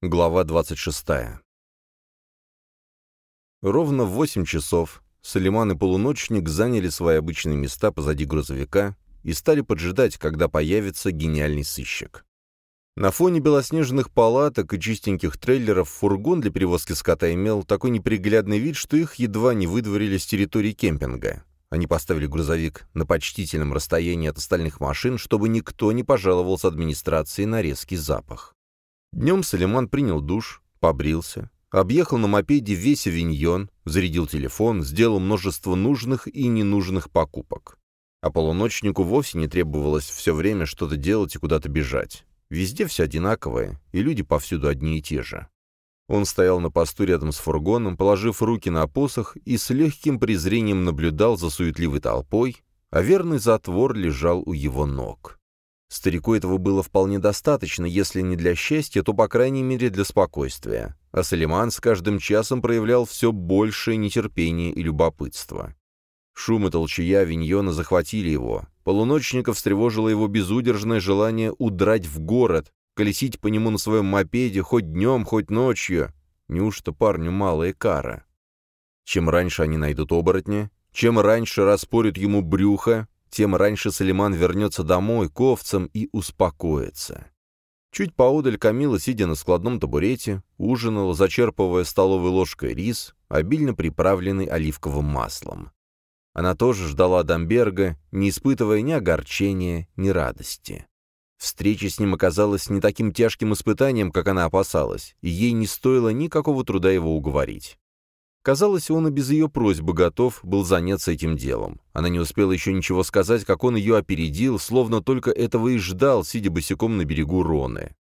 Глава 26. Ровно в 8 часов Салиман и Полуночник заняли свои обычные места позади грузовика и стали поджидать, когда появится гениальный сыщик. На фоне белоснежных палаток и чистеньких трейлеров фургон для перевозки скота имел такой неприглядный вид, что их едва не выдворили с территории кемпинга. Они поставили грузовик на почтительном расстоянии от остальных машин, чтобы никто не пожаловался администрации на резкий запах. Днем Салиман принял душ, побрился, объехал на мопеде весь авиньон, зарядил телефон, сделал множество нужных и ненужных покупок. А полуночнику вовсе не требовалось все время что-то делать и куда-то бежать. Везде все одинаковое, и люди повсюду одни и те же. Он стоял на посту рядом с фургоном, положив руки на посох и с легким презрением наблюдал за суетливой толпой, а верный затвор лежал у его ног. Старику этого было вполне достаточно, если не для счастья, то, по крайней мере, для спокойствия. А Салиман с каждым часом проявлял все большее нетерпение и любопытство. Шум и толчая Виньона захватили его. Полуночника встревожило его безудержное желание удрать в город, колесить по нему на своем мопеде хоть днем, хоть ночью. Неужто парню малая кара? Чем раньше они найдут оборотня, чем раньше распорят ему брюхо, тем раньше Салиман вернется домой к овцам и успокоится. Чуть поодаль Камила, сидя на складном табурете, ужинала, зачерпывая столовой ложкой рис, обильно приправленный оливковым маслом. Она тоже ждала Дамберга, не испытывая ни огорчения, ни радости. Встреча с ним оказалась не таким тяжким испытанием, как она опасалась, и ей не стоило никакого труда его уговорить. Казалось, он и без ее просьбы готов был заняться этим делом. Она не успела еще ничего сказать, как он ее опередил, словно только этого и ждал, сидя босиком на берегу Роны.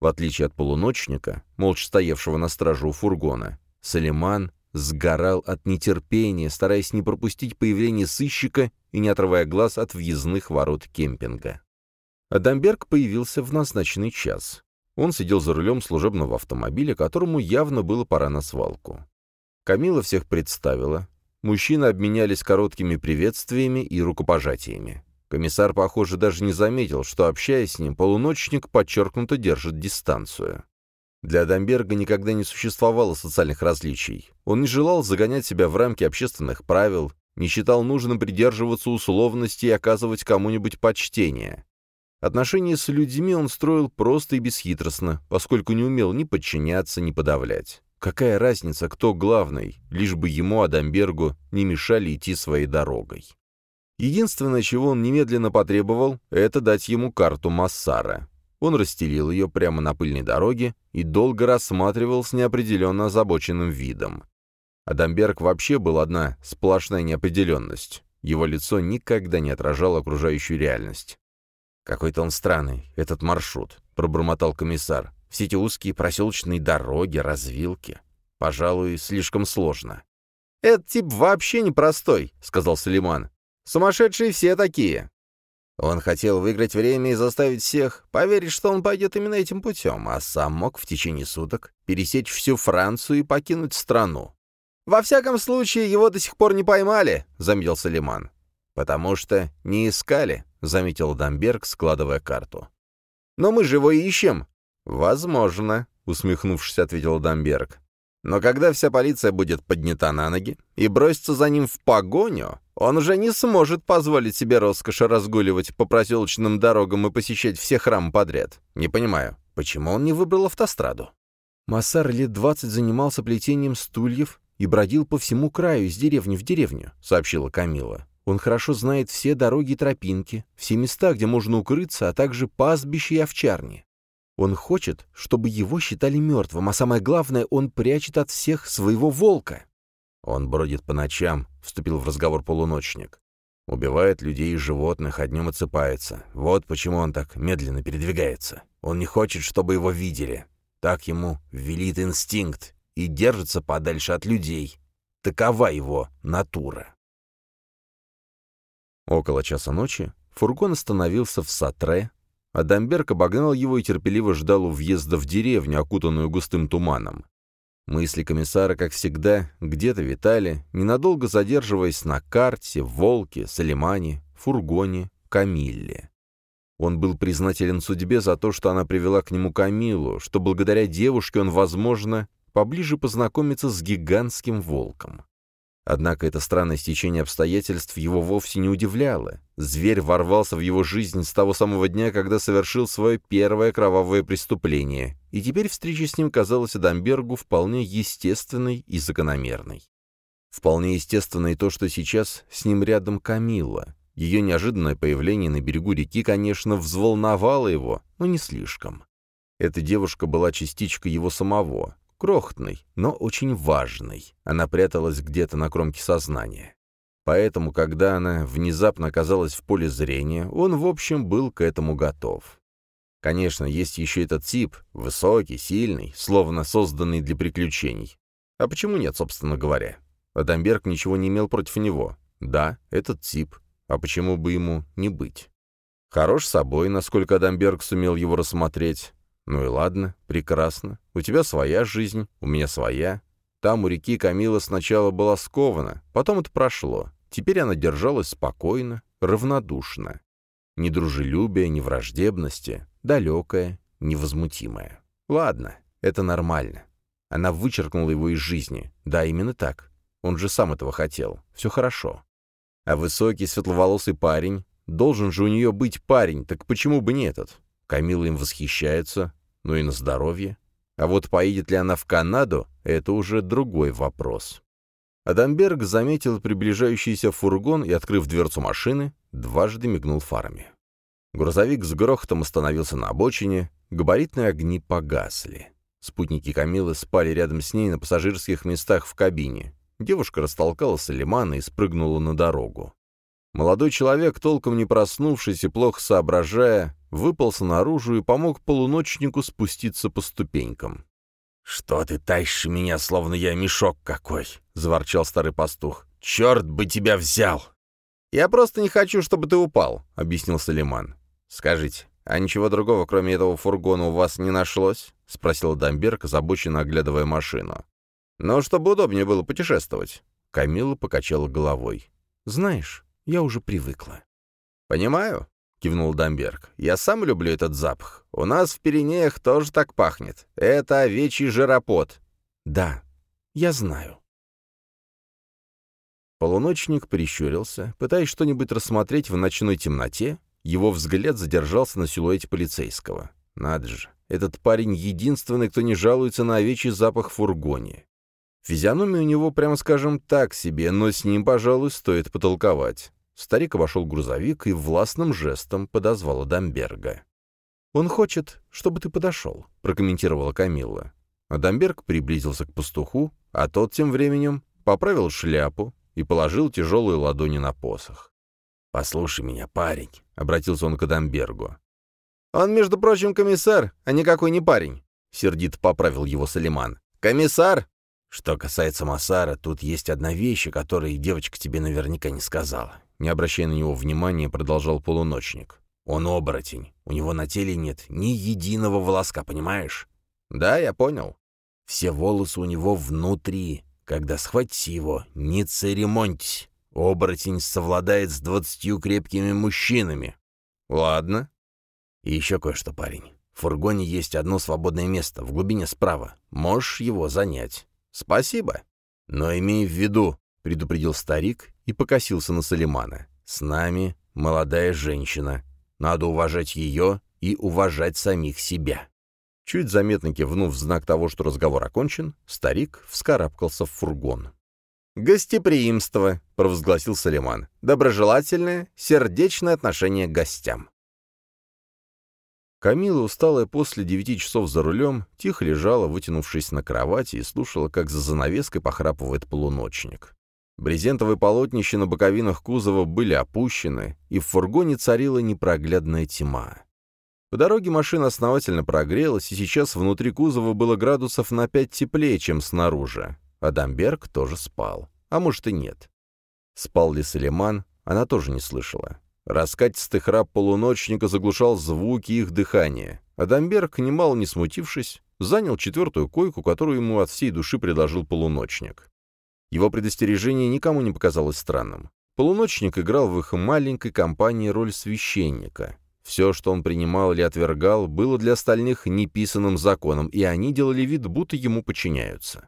В отличие от полуночника, молча стоявшего на страже у фургона, Салиман сгорал от нетерпения, стараясь не пропустить появление сыщика и не отрывая глаз от въездных ворот кемпинга. Адамберг появился в назначенный час. Он сидел за рулем служебного автомобиля, которому явно было пора на свалку. Камила всех представила. Мужчины обменялись короткими приветствиями и рукопожатиями. Комиссар, похоже, даже не заметил, что, общаясь с ним, полуночник подчеркнуто держит дистанцию. Для Дамберга никогда не существовало социальных различий. Он не желал загонять себя в рамки общественных правил, не считал нужным придерживаться условностей и оказывать кому-нибудь почтение. Отношения с людьми он строил просто и бесхитростно, поскольку не умел ни подчиняться, ни подавлять. Какая разница, кто главный, лишь бы ему, Адамбергу, не мешали идти своей дорогой. Единственное, чего он немедленно потребовал, это дать ему карту Массара. Он расстелил ее прямо на пыльной дороге и долго рассматривал с неопределенно озабоченным видом. Адамберг вообще был одна сплошная неопределенность. Его лицо никогда не отражало окружающую реальность. «Какой-то он странный, этот маршрут», — пробормотал комиссар. Все эти узкие проселочные дороги, развилки. Пожалуй, слишком сложно. «Этот тип вообще непростой», — сказал Салиман. «Сумасшедшие все такие». Он хотел выиграть время и заставить всех поверить, что он пойдет именно этим путем, а сам мог в течение суток пересечь всю Францию и покинуть страну. «Во всяком случае, его до сих пор не поймали», — заметил Салиман. «Потому что не искали», — заметил Дамберг, складывая карту. «Но мы же его ищем», «Возможно», — усмехнувшись, ответил Дамберг. «Но когда вся полиция будет поднята на ноги и бросится за ним в погоню, он уже не сможет позволить себе роскоши разгуливать по проселочным дорогам и посещать все храмы подряд. Не понимаю, почему он не выбрал автостраду?» Массар лет двадцать занимался плетением стульев и бродил по всему краю, из деревни в деревню», — сообщила Камила. «Он хорошо знает все дороги и тропинки, все места, где можно укрыться, а также пастбища и овчарни. Он хочет, чтобы его считали мертвым, а самое главное, он прячет от всех своего волка. Он бродит по ночам, — вступил в разговор полуночник. Убивает людей и животных, а днем отсыпается. Вот почему он так медленно передвигается. Он не хочет, чтобы его видели. Так ему велит инстинкт и держится подальше от людей. Такова его натура. Около часа ночи фургон остановился в Сатре, Адамберг обогнал его и терпеливо ждал у въезда в деревню, окутанную густым туманом. Мысли комиссара, как всегда, где-то витали, ненадолго задерживаясь на карте, волке, Салимане, фургоне, Камилле. Он был признателен судьбе за то, что она привела к нему Камилу, что благодаря девушке он, возможно, поближе познакомится с гигантским волком. Однако это странное стечение обстоятельств его вовсе не удивляло. Зверь ворвался в его жизнь с того самого дня, когда совершил свое первое кровавое преступление, и теперь встреча с ним казалась Адамбергу вполне естественной и закономерной. Вполне естественно и то, что сейчас с ним рядом Камилла. Ее неожиданное появление на берегу реки, конечно, взволновало его, но не слишком. Эта девушка была частичкой его самого, крохотной, но очень важной. Она пряталась где-то на кромке сознания. Поэтому, когда она внезапно оказалась в поле зрения, он, в общем, был к этому готов. Конечно, есть еще этот тип, высокий, сильный, словно созданный для приключений. А почему нет, собственно говоря? Адамберг ничего не имел против него. Да, этот тип. А почему бы ему не быть? Хорош собой, насколько Адамберг сумел его рассмотреть. «Ну и ладно, прекрасно. У тебя своя жизнь, у меня своя. Там у реки Камила сначала была скована, потом это прошло. Теперь она держалась спокойно, равнодушно. Ни дружелюбия, ни враждебности, далекая, невозмутимая. Ладно, это нормально. Она вычеркнула его из жизни. Да, именно так. Он же сам этого хотел. Все хорошо. А высокий, светловолосый парень, должен же у нее быть парень, так почему бы не этот? Камила им восхищается, ну и на здоровье. А вот поедет ли она в Канаду, это уже другой вопрос. Адамберг заметил приближающийся фургон и, открыв дверцу машины, дважды мигнул фарами. Грузовик с грохотом остановился на обочине, габаритные огни погасли. Спутники Камилы спали рядом с ней на пассажирских местах в кабине. Девушка растолкала Салимана и спрыгнула на дорогу. Молодой человек, толком не проснувшись и плохо соображая, выполз наружу и помог полуночнику спуститься по ступенькам. «Что ты тащишь меня, словно я мешок какой?» — заворчал старый пастух. «Черт бы тебя взял!» «Я просто не хочу, чтобы ты упал», — объяснил Салиман. «Скажите, а ничего другого, кроме этого фургона, у вас не нашлось?» — спросил Дамберг, озабоченно оглядывая машину. «Ну, чтобы удобнее было путешествовать». Камила покачала головой. «Знаешь, я уже привыкла. «Понимаю», — кивнул Дамберг. «Я сам люблю этот запах. У нас в Пиренеях тоже так пахнет. Это овечий жиропот». «Да, я знаю». Полуночник прищурился, пытаясь что-нибудь рассмотреть в ночной темноте. Его взгляд задержался на силуэте полицейского. Надо же, этот парень единственный, кто не жалуется на овечий запах в фургоне. Физиономия у него, прямо скажем, так себе, но с ним, пожалуй, стоит потолковать. Старик обошел грузовик и властным жестом подозвал Адамберга. «Он хочет, чтобы ты подошел», — прокомментировала Камилла. Адамберг приблизился к пастуху, а тот тем временем поправил шляпу и положил тяжелые ладони на посох. «Послушай меня, парень», — обратился он к Адамбергу. «Он, между прочим, комиссар, а никакой не парень», — сердито поправил его Салиман. «Комиссар что касается Масара, тут есть одна вещь, о которой девочка тебе наверняка не сказала. Не обращая на него внимания, продолжал полуночник. Он оборотень. У него на теле нет ни единого волоска, понимаешь? Да, я понял. Все волосы у него внутри. Когда схватите его, не церемоньтесь. Оборотень совладает с двадцатью крепкими мужчинами. Ладно. И еще кое-что, парень. В фургоне есть одно свободное место, в глубине справа. Можешь его занять. «Спасибо. Но имей в виду», — предупредил старик и покосился на Салимана. «С нами молодая женщина. Надо уважать ее и уважать самих себя». Чуть заметно кивнув в знак того, что разговор окончен, старик вскарабкался в фургон. «Гостеприимство», — провозгласил Салиман. «Доброжелательное, сердечное отношение к гостям». Камила, усталая после девяти часов за рулем, тихо лежала, вытянувшись на кровати, и слушала, как за занавеской похрапывает полуночник. Брезентовые полотнища на боковинах кузова были опущены, и в фургоне царила непроглядная тьма. По дороге машина основательно прогрелась, и сейчас внутри кузова было градусов на пять теплее, чем снаружи. Адамберг тоже спал. А может и нет. Спал ли Салиман, она тоже не слышала. Раскатистый храп полуночника заглушал звуки их дыхания. Адамберг, немало не смутившись, занял четвертую койку, которую ему от всей души предложил полуночник. Его предостережение никому не показалось странным. Полуночник играл в их маленькой компании роль священника. Все, что он принимал или отвергал, было для остальных неписанным законом, и они делали вид, будто ему подчиняются.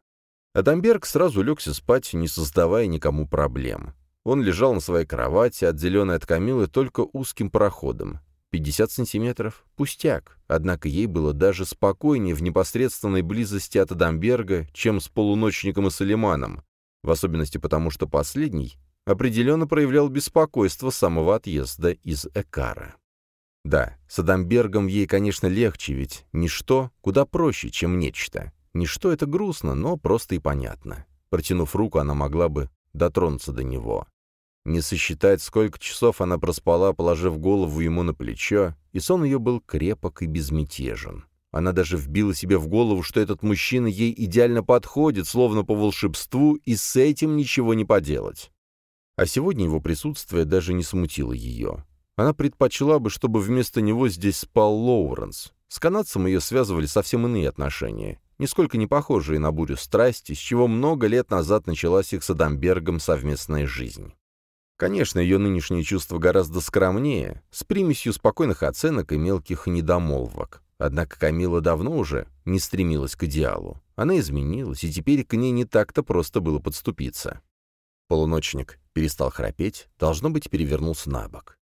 Адамберг сразу легся спать, не создавая никому проблем. Он лежал на своей кровати, отделенной от Камилы только узким проходом. 50 сантиметров — пустяк, однако ей было даже спокойнее в непосредственной близости от Адамберга, чем с полуночником и Салиманом, в особенности потому, что последний определенно проявлял беспокойство самого отъезда из Экара. Да, с Адамбергом ей, конечно, легче, ведь ничто куда проще, чем нечто. Ничто — это грустно, но просто и понятно. Протянув руку, она могла бы дотронуться до него. Не сосчитать, сколько часов она проспала, положив голову ему на плечо, и сон ее был крепок и безмятежен. Она даже вбила себе в голову, что этот мужчина ей идеально подходит, словно по волшебству, и с этим ничего не поделать. А сегодня его присутствие даже не смутило ее. Она предпочла бы, чтобы вместо него здесь спал Лоуренс. С канадцем ее связывали совсем иные отношения, нисколько не похожие на бурю страсти, с чего много лет назад началась их с Адамбергом совместная жизнь. Конечно, ее нынешние чувства гораздо скромнее, с примесью спокойных оценок и мелких недомолвок. Однако Камила давно уже не стремилась к идеалу. Она изменилась, и теперь к ней не так-то просто было подступиться. Полуночник перестал храпеть, должно быть, перевернулся на бок.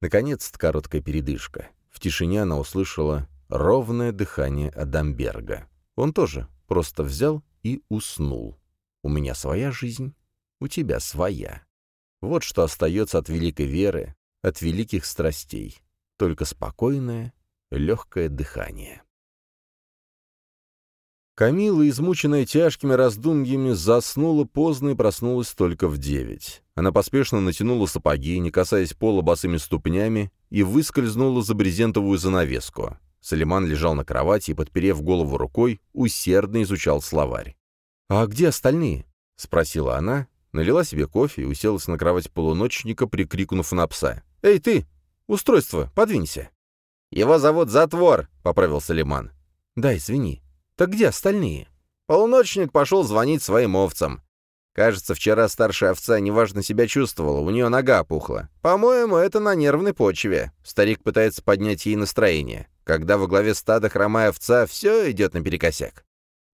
Наконец-то короткая передышка. В тишине она услышала ровное дыхание Адамберга. Он тоже просто взял и уснул. «У меня своя жизнь, у тебя своя». Вот что остается от великой веры, от великих страстей. Только спокойное, легкое дыхание. Камила, измученная тяжкими раздумьями, заснула поздно и проснулась только в девять. Она поспешно натянула сапоги, не касаясь пола босыми ступнями, и выскользнула за брезентовую занавеску. Салиман лежал на кровати и, подперев голову рукой, усердно изучал словарь. «А где остальные?» — спросила она, налила себе кофе и уселась на кровать полуночника, прикрикнув на пса. «Эй, ты! Устройство, подвинься!» «Его зовут Затвор», — поправил Салиман. «Да, извини. Так где остальные?» Полуночник пошел звонить своим овцам. Кажется, вчера старшая овца неважно себя чувствовала, у нее нога опухла. По-моему, это на нервной почве. Старик пытается поднять ей настроение. Когда во главе стада хромая овца, все идет наперекосяк.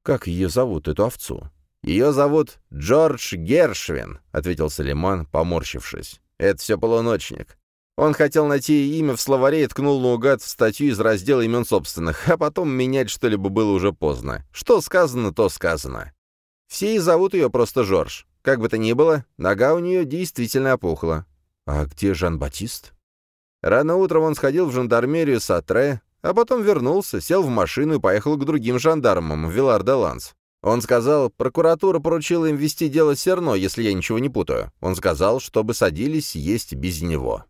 «Как ее зовут, эту овцу?» «Ее зовут Джордж Гершвин», — ответил Салиман, поморщившись. «Это все полуночник. Он хотел найти имя в словаре и ткнул наугад в статью из раздела имен собственных, а потом менять что-либо было уже поздно. Что сказано, то сказано. Все и зовут ее просто Жорж. Как бы то ни было, нога у нее действительно опухла. А где Жан-Батист? Рано утром он сходил в жандармерию Сатре, а потом вернулся, сел в машину и поехал к другим жандармам в Вилар-де-Ланс. Он сказал, прокуратура поручила им вести дело Серно, если я ничего не путаю. Он сказал, чтобы садились есть без него.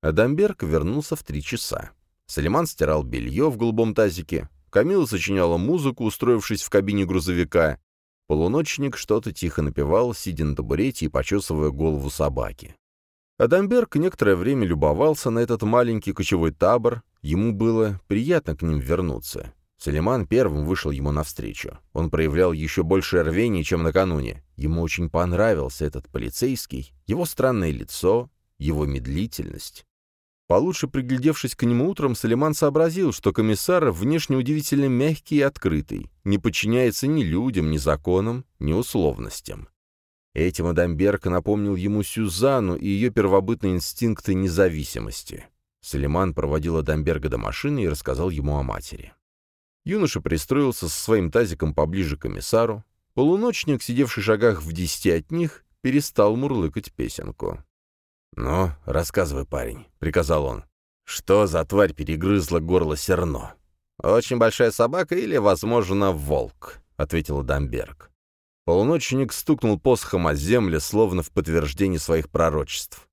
Адамберг вернулся в три часа. Салиман стирал белье в голубом тазике. Камила сочиняла музыку, устроившись в кабине грузовика. Полуночник что-то тихо напевал, сидя на табурете и почесывая голову собаки. Адамберг некоторое время любовался на этот маленький кочевой табор. Ему было приятно к ним вернуться. Салиман первым вышел ему навстречу. Он проявлял еще больше рвения, чем накануне. Ему очень понравился этот полицейский, его странное лицо, его медлительность. Получше приглядевшись к нему утром, Салиман сообразил, что комиссар внешне удивительно мягкий и открытый, не подчиняется ни людям, ни законам, ни условностям. Этим Адамберг напомнил ему Сюзанну и ее первобытные инстинкты независимости. Салиман проводил Адамберга до машины и рассказал ему о матери. Юноша пристроился со своим тазиком поближе к комиссару. Полуночник, сидевший в шагах в десяти от них, перестал мурлыкать песенку. «Ну, рассказывай, парень», — приказал он. «Что за тварь перегрызла горло серно?» «Очень большая собака или, возможно, волк», — ответил Дамберг. Полуночник стукнул посохом о землю, словно в подтверждении своих пророчеств.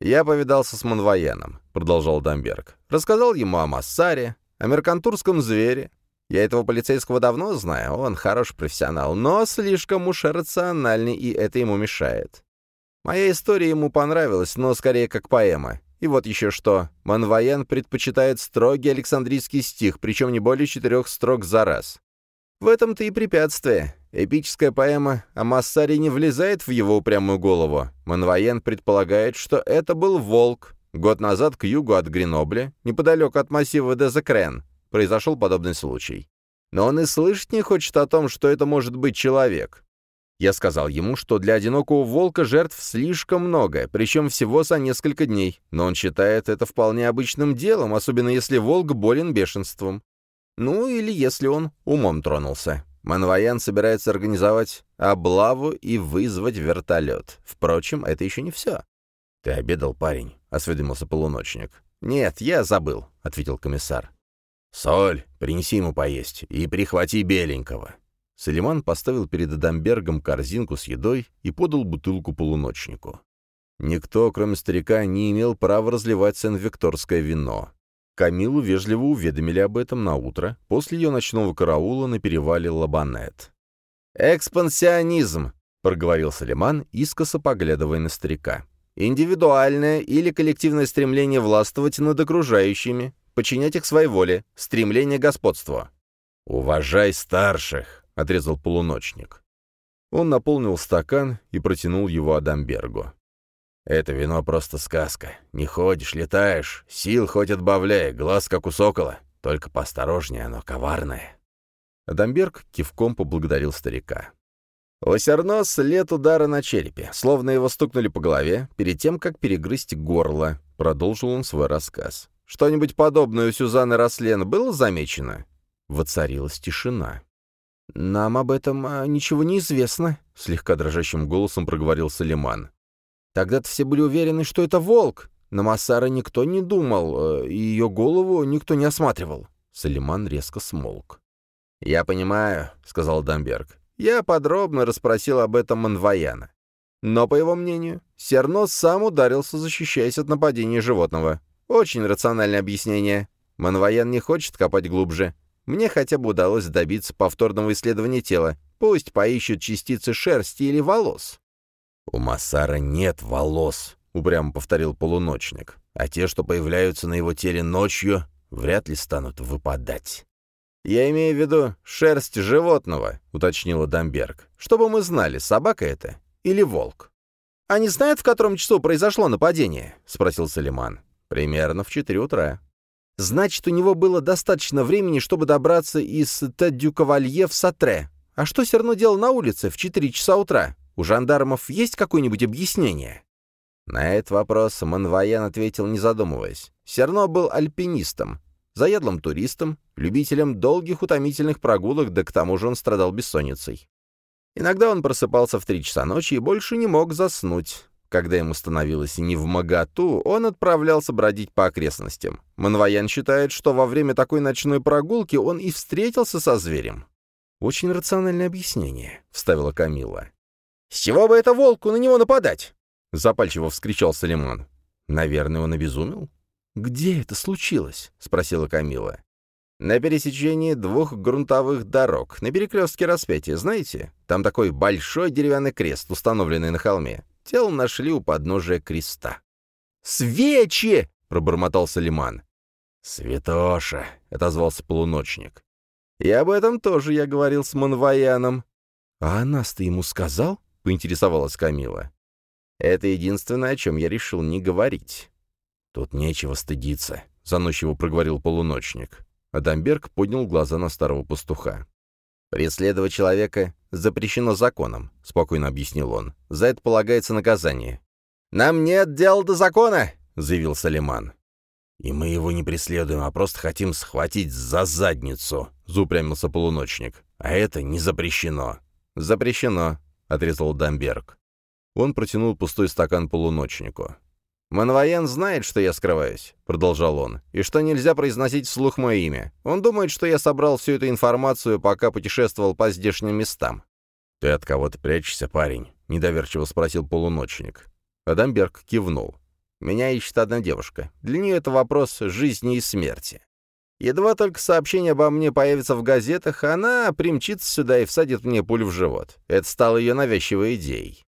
«Я повидался с Монвояном», — продолжал Дамберг. «Рассказал ему о Массаре, о меркантурском звере. Я этого полицейского давно знаю, он хороший профессионал, но слишком уж рациональный, и это ему мешает. Моя история ему понравилась, но скорее как поэма. И вот еще что. Манвоян предпочитает строгий Александрийский стих, причем не более четырех строк за раз. В этом-то и препятствие. Эпическая поэма о Массаре не влезает в его упрямую голову. Манвоян предполагает, что это был волк, Год назад к югу от Гренобля, неподалеку от массива Дезекрен, произошел подобный случай. Но он и слышать не хочет о том, что это может быть человек. Я сказал ему, что для одинокого волка жертв слишком много, причем всего за несколько дней, но он считает это вполне обычным делом, особенно если волк болен бешенством. Ну, или если он умом тронулся. Манваян собирается организовать облаву и вызвать вертолет. Впрочем, это еще не все. «Ты обедал, парень?» — осведомился полуночник. «Нет, я забыл», — ответил комиссар. «Соль, принеси ему поесть и прихвати беленького». Салиман поставил перед Адамбергом корзинку с едой и подал бутылку полуночнику. Никто, кроме старика, не имел права разливать сен-викторское вино. Камилу вежливо уведомили об этом на утро, после ее ночного караула на перевале Лабанет. «Экспансионизм», — проговорил Салиман, искоса поглядывая на старика. «Индивидуальное или коллективное стремление властвовать над окружающими, подчинять их своей воле, стремление к господству». «Уважай старших», — отрезал полуночник. Он наполнил стакан и протянул его Адамбергу. Это вино просто сказка. Не ходишь, летаешь, сил хоть отбавляй, глаз как у сокола. Только поосторожнее, оно коварное». Адамберг кивком поблагодарил старика. У Серно след удара на черепе, словно его стукнули по голове, перед тем, как перегрызть горло, продолжил он свой рассказ. «Что-нибудь подобное у Сюзанны Рослен было замечено?» Воцарилась тишина. «Нам об этом а, ничего не известно», — слегка дрожащим голосом проговорил Салиман. Тогда-то все были уверены, что это волк. На Массара никто не думал, э, и ее голову никто не осматривал. Салиман резко смолк. «Я понимаю», — сказал Дамберг. «Я подробно расспросил об этом Манваяна. Но, по его мнению, Серно сам ударился, защищаясь от нападения животного. Очень рациональное объяснение. Манваян не хочет копать глубже. Мне хотя бы удалось добиться повторного исследования тела. Пусть поищут частицы шерсти или волос. «У Массара нет волос», — упрямо повторил полуночник, «а те, что появляются на его теле ночью, вряд ли станут выпадать». «Я имею в виду шерсть животного», — уточнила Дамберг. «Чтобы мы знали, собака это или волк». «Они знают, в котором часу произошло нападение?» — спросил Салиман. «Примерно в четыре утра». «Значит, у него было достаточно времени, чтобы добраться из Теддю-Кавалье в Сатре. А что все равно делал на улице в четыре часа утра? У жандармов есть какое-нибудь объяснение?» На этот вопрос Манваян ответил, не задумываясь. Серно был альпинистом, заядлым туристом, любителем долгих утомительных прогулок, да к тому же он страдал бессонницей. Иногда он просыпался в три часа ночи и больше не мог заснуть. Когда ему становилось не в моготу, он отправлялся бродить по окрестностям. Манваян считает, что во время такой ночной прогулки он и встретился со зверем. «Очень рациональное объяснение», — вставила Камила. «С чего бы это волку на него нападать?» — запальчиво вскричал Салимон. «Наверное, он обезумел?» «Где это случилось?» — спросила Камила. «На пересечении двух грунтовых дорог, на перекрестке распятия, знаете? Там такой большой деревянный крест, установленный на холме. Тело нашли у подножия креста». «Свечи!» — пробормотал Салиман. «Святоша!» — отозвался полуночник. «И об этом тоже я говорил с Монваяном». «А нас-то ему сказал?» — поинтересовалась Камила. «Это единственное, о чем я решил не говорить». «Тут нечего стыдиться», — заносчиво проговорил полуночник. Адамберг поднял глаза на старого пастуха. «Преследовать человека запрещено законом», — спокойно объяснил он. «За это полагается наказание». «Нам нет дела до закона», — заявил Салиман. «И мы его не преследуем, а просто хотим схватить за задницу», — заупрямился полуночник. «А это не запрещено». «Запрещено», отрезал Дамберг. Он протянул пустой стакан полуночнику. «Манваян знает, что я скрываюсь», — продолжал он, — «и что нельзя произносить вслух мое имя. Он думает, что я собрал всю эту информацию, пока путешествовал по здешним местам». «Ты от кого-то прячешься, парень?» — недоверчиво спросил полуночник. Адамберг кивнул. «Меня ищет одна девушка. Для нее это вопрос жизни и смерти. Едва только сообщение обо мне появится в газетах, она примчится сюда и всадит мне пулю в живот. Это стало ее навязчивой идеей.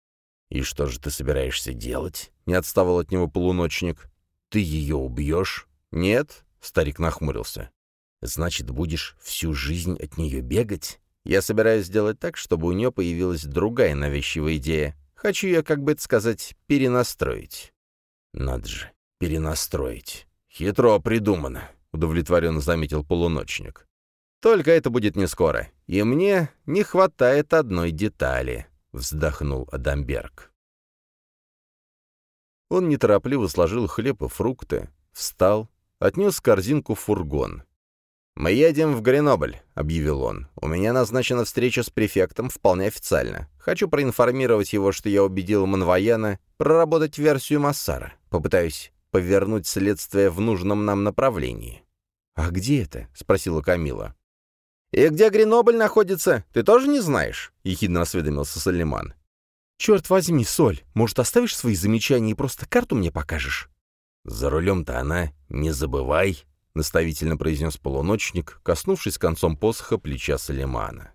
«И что же ты собираешься делать?» — не отставал от него полуночник. «Ты ее убьешь?» «Нет», — старик нахмурился. «Значит, будешь всю жизнь от нее бегать?» «Я собираюсь сделать так, чтобы у нее появилась другая навязчивая идея. Хочу ее, как бы это сказать, перенастроить». «Надо же, перенастроить. Хитро придумано», — удовлетворенно заметил полуночник. «Только это будет не скоро, и мне не хватает одной детали», — вздохнул Адамберг. Он неторопливо сложил хлеб и фрукты, встал, отнес корзинку в фургон. «Мы едем в Гренобль», — объявил он. «У меня назначена встреча с префектом вполне официально. Хочу проинформировать его, что я убедил Манваяна проработать версию Массара. Попытаюсь повернуть следствие в нужном нам направлении». «А где это?» — спросила Камила. «И где Гренобль находится, ты тоже не знаешь?» — ехидно осведомился Салиман. «Черт возьми, Соль, может, оставишь свои замечания и просто карту мне покажешь?» «За рулем-то она, не забывай», — наставительно произнес полуночник, коснувшись концом посоха плеча Салимана.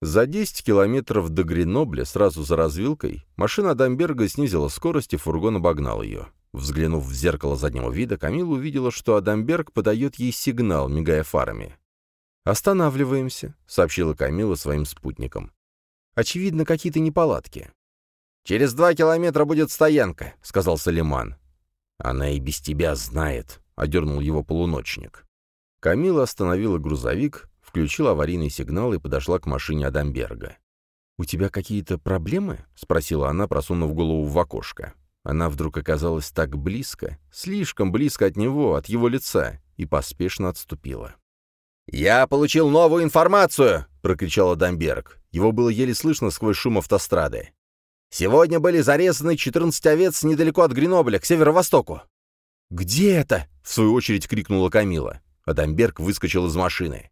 За 10 километров до Гренобля, сразу за развилкой, машина Адамберга снизила скорость, и фургон обогнал ее. Взглянув в зеркало заднего вида, Камила увидела, что Адамберг подает ей сигнал, мигая фарами. «Останавливаемся», — сообщила Камила своим спутникам. «Очевидно, какие-то неполадки». «Через два километра будет стоянка», — сказал Салиман. «Она и без тебя знает», — одернул его полуночник. Камила остановила грузовик, включила аварийный сигнал и подошла к машине Адамберга. «У тебя какие-то проблемы?» — спросила она, просунув голову в окошко. Она вдруг оказалась так близко, слишком близко от него, от его лица, и поспешно отступила. «Я получил новую информацию!» — прокричал Адамберг. Его было еле слышно сквозь шум автострады. «Сегодня были зарезаны 14 овец недалеко от Гренобля, к северо-востоку». «Где это?» — в свою очередь крикнула Камила. Адамберг выскочил из машины.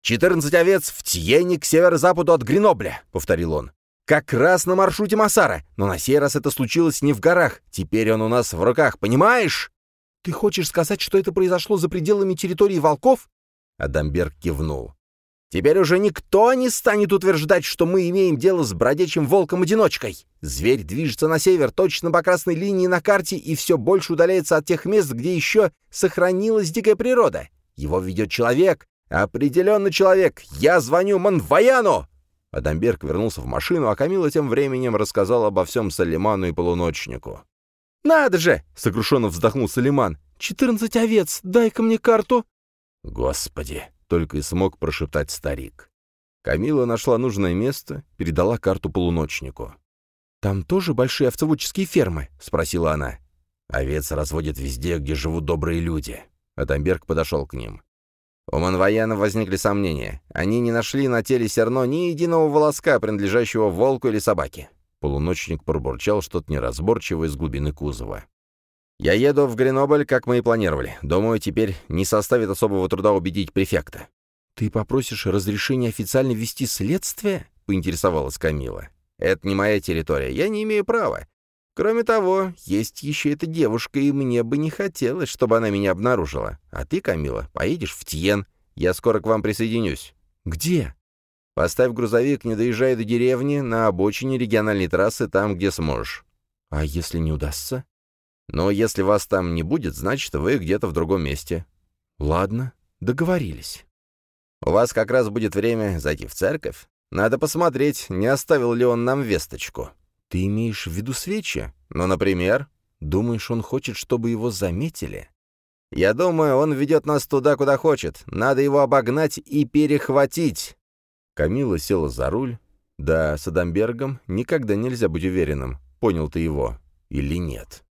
«Четырнадцать овец в Тьене к северо-западу от Гренобля», — повторил он. «Как раз на маршруте Масара, но на сей раз это случилось не в горах. Теперь он у нас в руках, понимаешь?» «Ты хочешь сказать, что это произошло за пределами территории волков?» Адамберг кивнул. «Теперь уже никто не станет утверждать, что мы имеем дело с бродячим волком-одиночкой. Зверь движется на север, точно по красной линии на карте, и все больше удаляется от тех мест, где еще сохранилась дикая природа. Его ведет человек, «Определенно человек! Я звоню Манваяну!» Адамберг вернулся в машину, а Камила тем временем рассказал обо всем Салиману и полуночнику. «Надо же!» — сокрушенно вздохнул Салиман. «Четырнадцать овец! Дай-ка мне карту!» «Господи!» — только и смог прошептать старик. Камила нашла нужное место, передала карту полуночнику. «Там тоже большие овцеводческие фермы?» — спросила она. «Овец разводят везде, где живут добрые люди». Адамберг подошел к ним. У Манваяна возникли сомнения. Они не нашли на теле Серно ни единого волоска, принадлежащего волку или собаке. Полуночник пробурчал что-то неразборчивое из глубины кузова. «Я еду в Гренобль, как мы и планировали. Думаю, теперь не составит особого труда убедить префекта». «Ты попросишь разрешения официально вести следствие?» — поинтересовалась Камила. «Это не моя территория. Я не имею права. Кроме того, есть еще эта девушка, и мне бы не хотелось, чтобы она меня обнаружила. А ты, Камила, поедешь в Тьен. Я скоро к вам присоединюсь». «Где?» «Поставь грузовик, не доезжая до деревни, на обочине региональной трассы, там, где сможешь». «А если не удастся?» «Но если вас там не будет, значит, вы где-то в другом месте». «Ладно, договорились». «У вас как раз будет время зайти в церковь. Надо посмотреть, не оставил ли он нам весточку». «Ты имеешь в виду свечи? Ну, например? Думаешь, он хочет, чтобы его заметили?» «Я думаю, он ведет нас туда, куда хочет. Надо его обогнать и перехватить». Камила села за руль. Да, с Адамбергом никогда нельзя быть уверенным, понял ты его или нет.